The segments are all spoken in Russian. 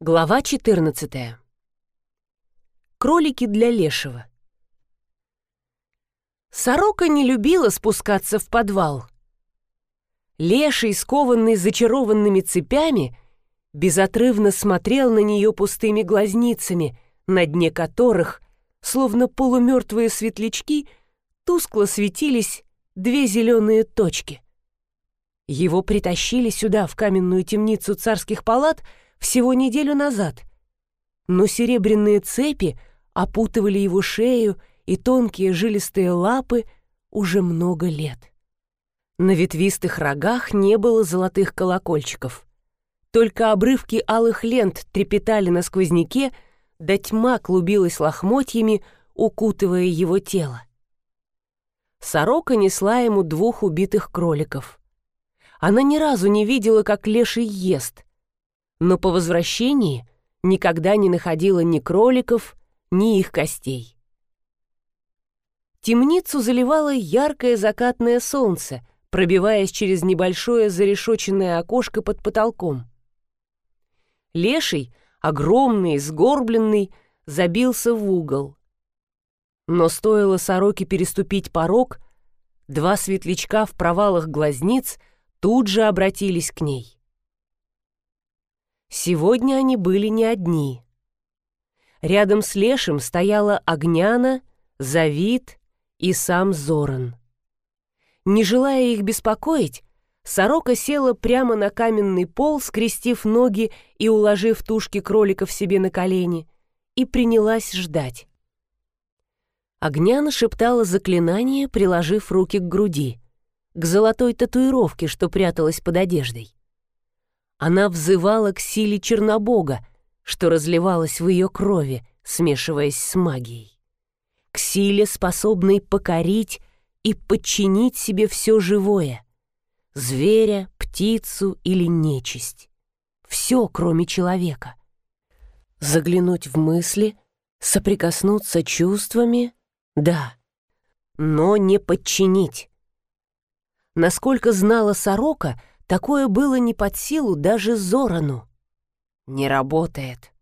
Глава 14. Кролики для лешего. Сорока не любила спускаться в подвал. Леший, скованный зачарованными цепями, безотрывно смотрел на нее пустыми глазницами, на дне которых, словно полумертвые светлячки, тускло светились две зеленые точки. Его притащили сюда, в каменную темницу царских палат, всего неделю назад. Но серебряные цепи опутывали его шею и тонкие жилистые лапы уже много лет. На ветвистых рогах не было золотых колокольчиков. Только обрывки алых лент трепетали на сквозняке, да тьма клубилась лохмотьями, укутывая его тело. Сорока несла ему двух убитых кроликов. Она ни разу не видела, как леший ест, но по возвращении никогда не находила ни кроликов, ни их костей. Темницу заливало яркое закатное солнце, пробиваясь через небольшое зарешоченное окошко под потолком. Леший, огромный, сгорбленный, забился в угол. Но стоило сороке переступить порог, два светлячка в провалах глазниц тут же обратились к ней. Сегодня они были не одни. Рядом с Лешим стояла Огняна, Завид и сам Зоран. Не желая их беспокоить, сорока села прямо на каменный пол, скрестив ноги и уложив тушки кроликов себе на колени, и принялась ждать. Огняна шептала заклинание, приложив руки к груди, к золотой татуировке, что пряталась под одеждой. Она взывала к силе Чернобога, что разливалась в ее крови, смешиваясь с магией. К силе, способной покорить и подчинить себе все живое. Зверя, птицу или нечисть. Все, кроме человека. Заглянуть в мысли, соприкоснуться чувствами — да, но не подчинить. Насколько знала сорока, Такое было не под силу даже Зорану. Не работает.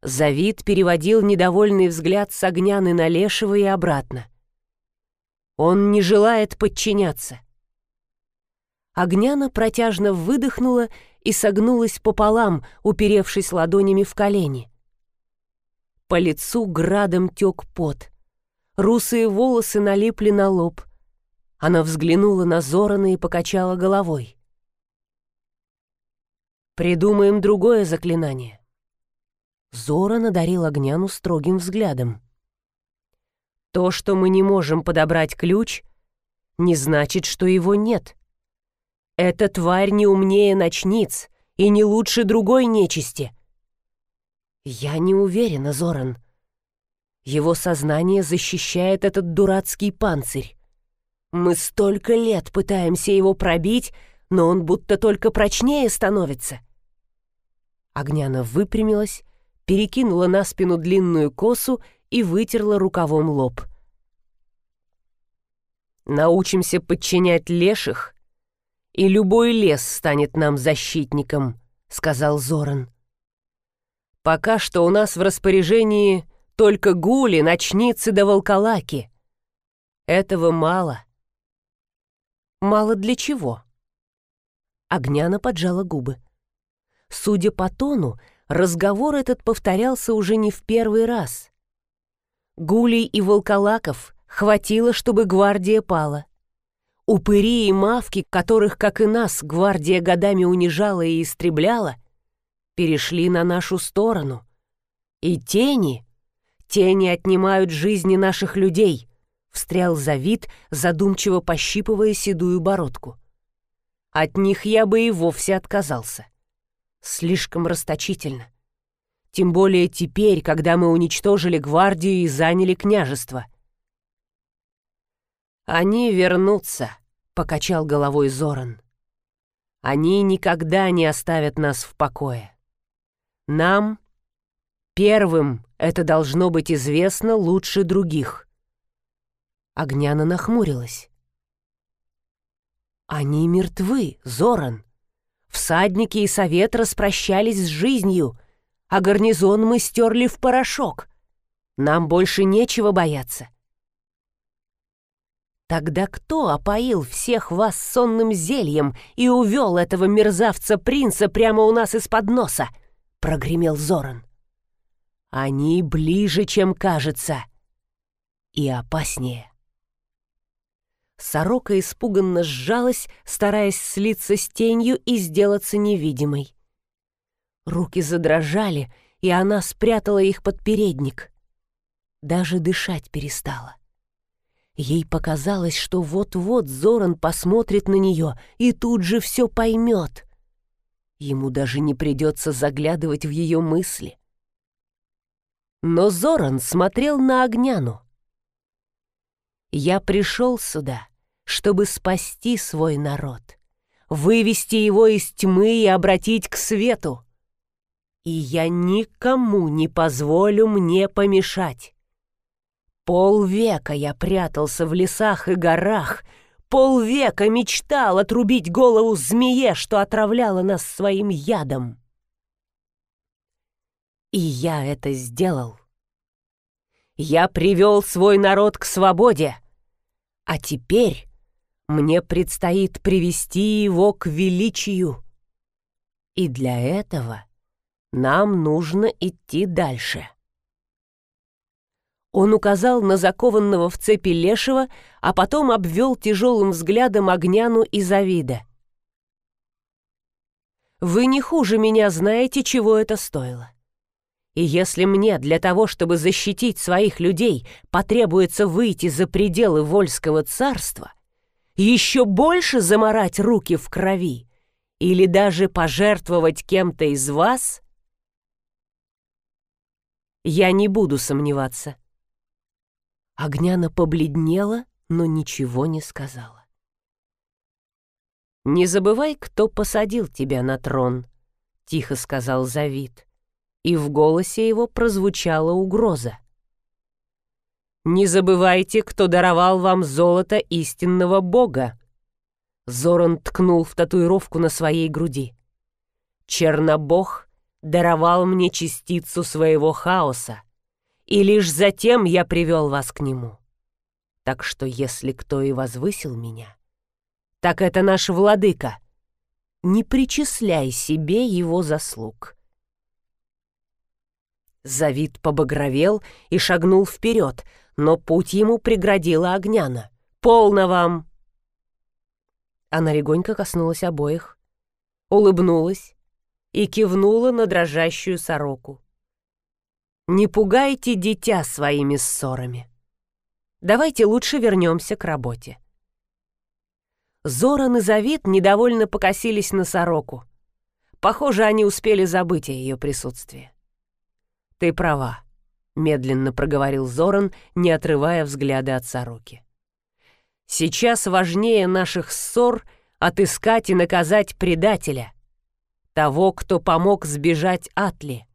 Завид переводил недовольный взгляд с Огняны на Лешего и обратно. Он не желает подчиняться. Огняна протяжно выдохнула и согнулась пополам, уперевшись ладонями в колени. По лицу градом тек пот. Русые волосы налипли на лоб. Она взглянула на Зорана и покачала головой. Придумаем другое заклинание. Зора надарил Огняну строгим взглядом. То, что мы не можем подобрать ключ, не значит, что его нет. Эта тварь не умнее ночниц и не лучше другой нечисти. Я не уверена, Зоран. Его сознание защищает этот дурацкий панцирь. Мы столько лет пытаемся его пробить, но он будто только прочнее становится. Огняна выпрямилась, перекинула на спину длинную косу и вытерла рукавом лоб. «Научимся подчинять леших, и любой лес станет нам защитником», — сказал Зоран. «Пока что у нас в распоряжении только гули, ночницы да волколаки. Этого мало». «Мало для чего?» Огняна поджала губы. Судя по тону, разговор этот повторялся уже не в первый раз. Гулей и волколаков хватило, чтобы гвардия пала. Упыри и мавки, которых, как и нас, гвардия годами унижала и истребляла, перешли на нашу сторону. И тени, тени отнимают жизни наших людей, встрял Завид, задумчиво пощипывая седую бородку. От них я бы и вовсе отказался. Слишком расточительно. Тем более теперь, когда мы уничтожили гвардию и заняли княжество. «Они вернутся», — покачал головой Зоран. «Они никогда не оставят нас в покое. Нам, первым, это должно быть известно лучше других». Огняна нахмурилась. Они мертвы, Зоран. Всадники и совет распрощались с жизнью. а гарнизон мы стерли в порошок. Нам больше нечего бояться. Тогда кто опоил всех вас сонным зельем и увел этого мерзавца-принца прямо у нас из-под носа? Прогремел Зоран. Они ближе, чем кажется. И опаснее. Сорока испуганно сжалась, стараясь слиться с тенью и сделаться невидимой. Руки задрожали, и она спрятала их под передник. Даже дышать перестала. Ей показалось, что вот-вот Зоран посмотрит на нее и тут же все поймет. Ему даже не придется заглядывать в ее мысли. Но Зоран смотрел на Огняну. «Я пришел сюда, чтобы спасти свой народ, вывести его из тьмы и обратить к свету. И я никому не позволю мне помешать. Полвека я прятался в лесах и горах, полвека мечтал отрубить голову змее, что отравляла нас своим ядом. И я это сделал. Я привел свой народ к свободе, а теперь мне предстоит привести его к величию. И для этого нам нужно идти дальше. Он указал на закованного в цепи лешего, а потом обвел тяжелым взглядом Огняну и Завида. «Вы не хуже меня знаете, чего это стоило. И если мне для того, чтобы защитить своих людей, потребуется выйти за пределы Вольского царства, еще больше заморать руки в крови или даже пожертвовать кем-то из вас, я не буду сомневаться. Огняна побледнела, но ничего не сказала. «Не забывай, кто посадил тебя на трон», — тихо сказал Завид, и в голосе его прозвучала угроза. «Не забывайте, кто даровал вам золото истинного бога». Зоран ткнул в татуировку на своей груди. «Чернобог даровал мне частицу своего хаоса, и лишь затем я привел вас к нему. Так что если кто и возвысил меня, так это наш владыка. Не причисляй себе его заслуг. Завид побагровел и шагнул вперед, но путь ему преградила Огняна. «Полно вам!» Она легонько коснулась обоих, улыбнулась и кивнула на дрожащую сороку. Не пугайте дитя своими ссорами. Давайте лучше вернемся к работе. Зоран и Завид недовольно покосились на сороку. Похоже, они успели забыть о ее присутствии. «Ты права», — медленно проговорил Зоран, не отрывая взгляда от сороки. «Сейчас важнее наших ссор отыскать и наказать предателя, того, кто помог сбежать Атли.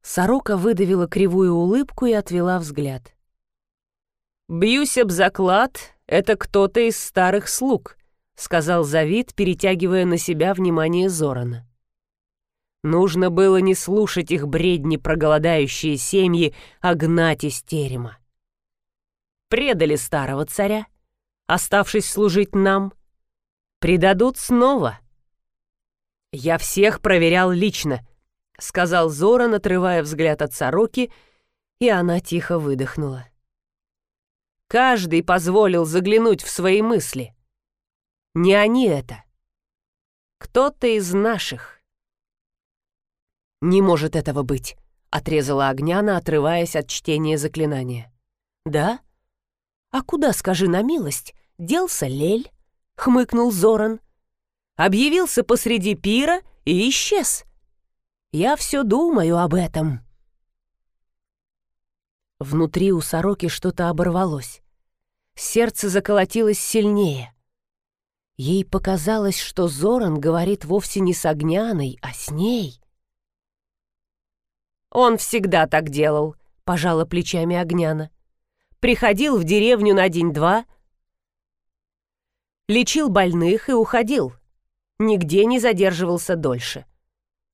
Сорока выдавила кривую улыбку и отвела взгляд. «Бьюсь об заклад, это кто-то из старых слуг», — сказал Завид, перетягивая на себя внимание Зорана. Нужно было не слушать их бредни про голодающие семьи, а гнать из терема. Предали старого царя, оставшись служить нам. Предадут снова. Я всех проверял лично — сказал Зоран, отрывая взгляд от сороки, и она тихо выдохнула. Каждый позволил заглянуть в свои мысли. Не они это. Кто-то из наших. «Не может этого быть», — отрезала Огняна, отрываясь от чтения заклинания. «Да? А куда, скажи на милость, делся Лель?» — хмыкнул Зоран. «Объявился посреди пира и исчез. Я все думаю об этом». Внутри у сороки что-то оборвалось. Сердце заколотилось сильнее. Ей показалось, что Зоран говорит вовсе не с Огняной, а с ней. «Он всегда так делал», — пожала плечами Огняна. «Приходил в деревню на день-два, лечил больных и уходил. Нигде не задерживался дольше.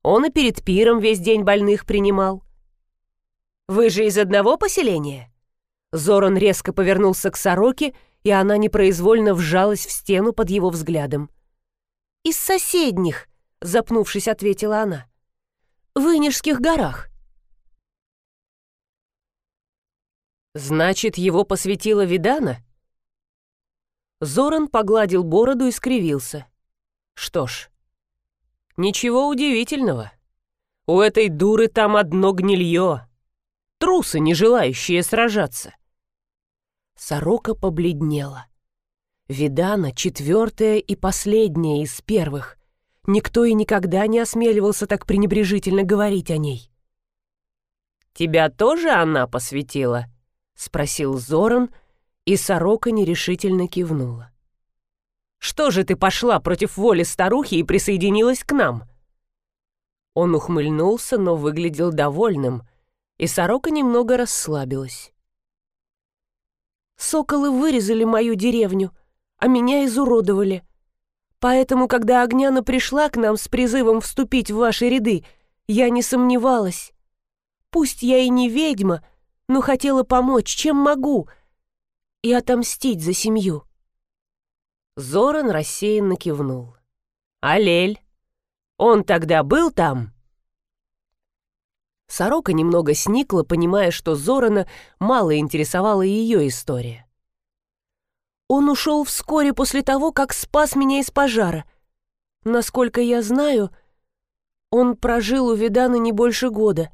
Он и перед пиром весь день больных принимал. Вы же из одного поселения?» Зоран резко повернулся к сороке, и она непроизвольно вжалась в стену под его взглядом. «Из соседних», — запнувшись, ответила она. «В Инежских горах». «Значит, его посвятила Видана?» Зоран погладил бороду и скривился. «Что ж, ничего удивительного. У этой дуры там одно гнилье. Трусы, не желающие сражаться». Сорока побледнела. Видана четвертая и последняя из первых. Никто и никогда не осмеливался так пренебрежительно говорить о ней. «Тебя тоже она посвятила?» — спросил Зоран, и сорока нерешительно кивнула. «Что же ты пошла против воли старухи и присоединилась к нам?» Он ухмыльнулся, но выглядел довольным, и сорока немного расслабилась. Соколы вырезали мою деревню, а меня изуродовали. Поэтому, когда Огняна пришла к нам с призывом вступить в ваши ряды, я не сомневалась. Пусть я и не ведьма, но хотела помочь, чем могу, и отомстить за семью». Зоран рассеянно кивнул. «Алель, он тогда был там?» Сорока немного сникла, понимая, что Зорана мало интересовала ее история. «Он ушел вскоре после того, как спас меня из пожара. Насколько я знаю, он прожил у Видана не больше года».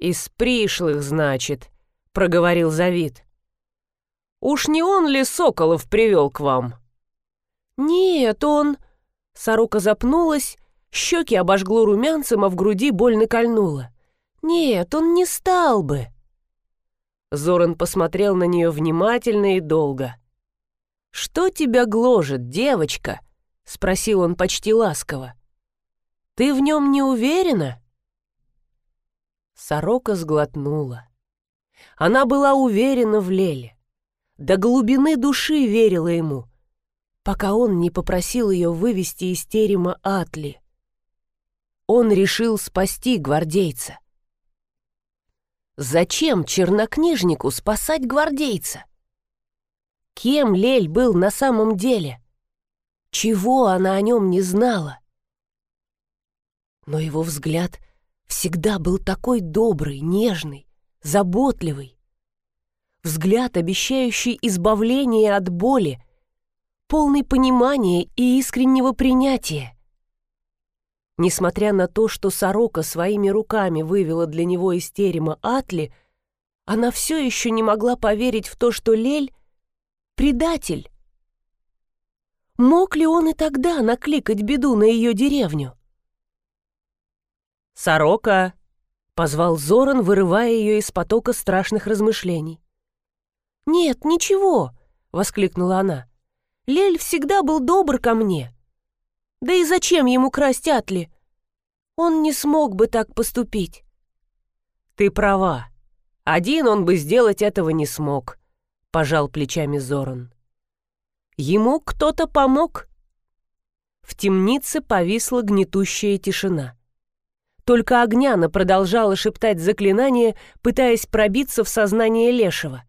«Из пришлых, значит», — проговорил Завид. «Уж не он ли Соколов привел к вам?» «Нет, он...» Сорока запнулась Щеки обожгло румянцем, а в груди больно кольнуло. «Нет, он не стал бы!» Зоран посмотрел на нее внимательно и долго. «Что тебя гложет, девочка?» — спросил он почти ласково. «Ты в нем не уверена?» Сорока сглотнула. Она была уверена в Леле. До глубины души верила ему, пока он не попросил ее вывести из терема Атли он решил спасти гвардейца. Зачем чернокнижнику спасать гвардейца? Кем Лель был на самом деле? Чего она о нем не знала? Но его взгляд всегда был такой добрый, нежный, заботливый. Взгляд, обещающий избавление от боли, полный понимания и искреннего принятия. Несмотря на то, что сорока своими руками вывела для него из терема Атли, она все еще не могла поверить в то, что Лель — предатель. Мог ли он и тогда накликать беду на ее деревню? «Сорока!» — позвал Зоран, вырывая ее из потока страшных размышлений. «Нет, ничего!» — воскликнула она. «Лель всегда был добр ко мне. Да и зачем ему красть Атли? Он не смог бы так поступить. Ты права. Один он бы сделать этого не смог, пожал плечами Зоран. Ему кто-то помог. В темнице повисла гнетущая тишина. Только Огняна продолжала шептать заклинание, пытаясь пробиться в сознание Лешего.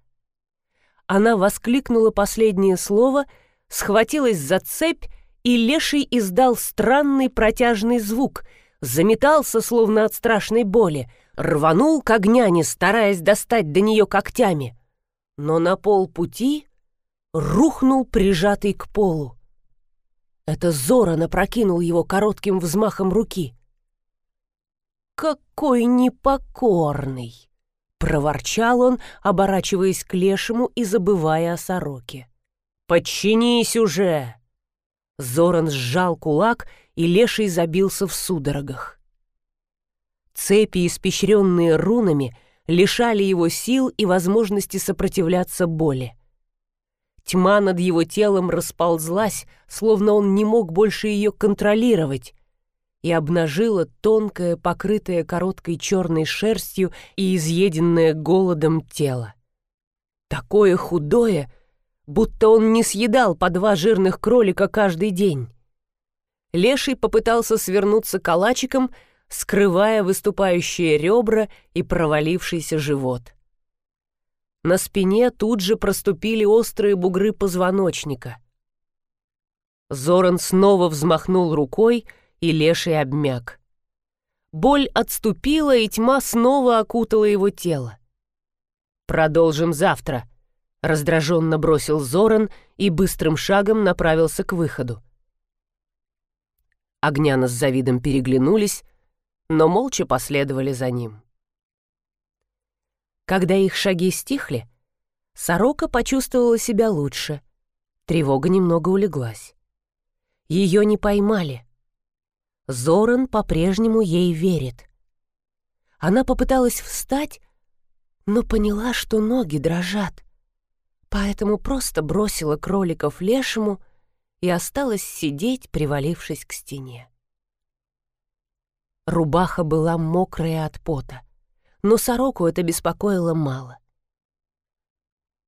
Она воскликнула последнее слово, схватилась за цепь и леший издал странный протяжный звук, заметался, словно от страшной боли, рванул к огняне, стараясь достать до нее когтями. Но на полпути рухнул прижатый к полу. Это Зора напрокинул его коротким взмахом руки. «Какой непокорный!» — проворчал он, оборачиваясь к лешему и забывая о сороке. «Подчинись уже!» Зоран сжал кулак, и леший забился в судорогах. Цепи, испещренные рунами, лишали его сил и возможности сопротивляться боли. Тьма над его телом расползлась, словно он не мог больше ее контролировать, и обнажила тонкое, покрытое короткой черной шерстью и изъеденное голодом тело. Такое худое — будто он не съедал по два жирных кролика каждый день. Леший попытался свернуться калачиком, скрывая выступающие ребра и провалившийся живот. На спине тут же проступили острые бугры позвоночника. Зоран снова взмахнул рукой, и леший обмяк. Боль отступила, и тьма снова окутала его тело. «Продолжим завтра», — раздраженно бросил Зоран и быстрым шагом направился к выходу. Огняна с Завидом переглянулись, но молча последовали за ним. Когда их шаги стихли, сорока почувствовала себя лучше. Тревога немного улеглась. Ее не поймали. Зоран по-прежнему ей верит. Она попыталась встать, но поняла, что ноги дрожат, поэтому просто бросила кроликов лешему и осталась сидеть, привалившись к стене. Рубаха была мокрая от пота но сороку это беспокоило мало.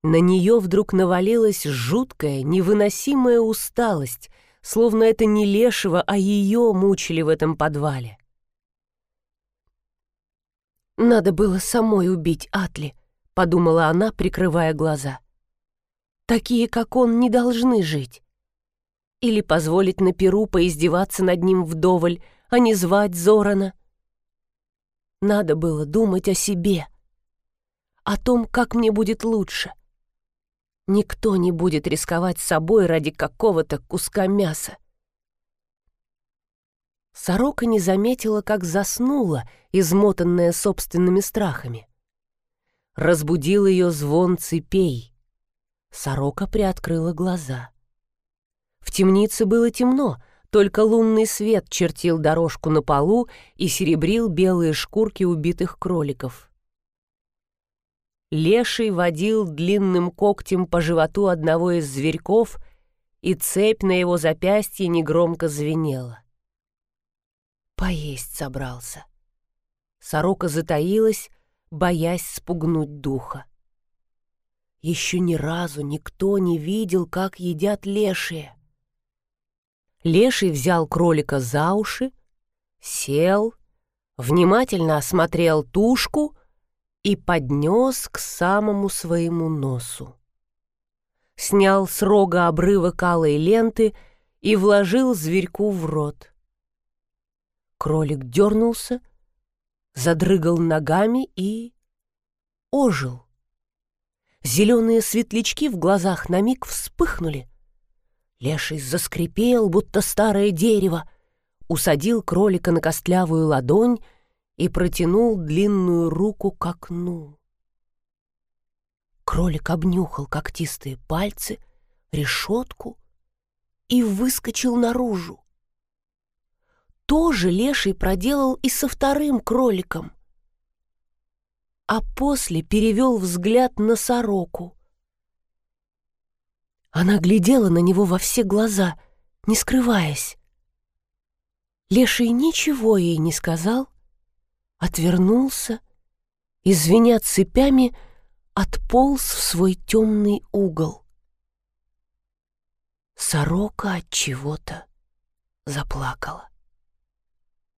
На нее вдруг навалилась жуткая, невыносимая усталость, словно это не Лешего, а ее мучили в этом подвале. «Надо было самой убить Атли», — подумала она, прикрывая глаза. «Такие, как он, не должны жить. Или позволить на Перу поиздеваться над ним вдоволь, а не звать Зорана». Надо было думать о себе, о том, как мне будет лучше. Никто не будет рисковать собой ради какого-то куска мяса. Сорока не заметила, как заснула, измотанная собственными страхами. Разбудил ее звон цепей. Сорока приоткрыла глаза. В темнице было темно, только лунный свет чертил дорожку на полу и серебрил белые шкурки убитых кроликов. Леший водил длинным когтем по животу одного из зверьков, и цепь на его запястье негромко звенела. Поесть собрался. Сорока затаилась, боясь спугнуть духа. Еще ни разу никто не видел, как едят лешие. Леший взял кролика за уши, сел, внимательно осмотрел тушку и поднес к самому своему носу. Снял с рога обрывок алой ленты и вложил зверьку в рот. Кролик дернулся, задрыгал ногами и ожил. Зеленые светлячки в глазах на миг вспыхнули, Леший заскрипел, будто старое дерево, усадил кролика на костлявую ладонь и протянул длинную руку к окну. Кролик обнюхал когтистые пальцы, решетку и выскочил наружу. Тоже леший проделал и со вторым кроликом. А после перевел взгляд на сороку — она глядела на него во все глаза, не скрываясь. Леший ничего ей не сказал, отвернулся и, звеня цепями, отполз в свой темный угол. Сорока от чего-то заплакала.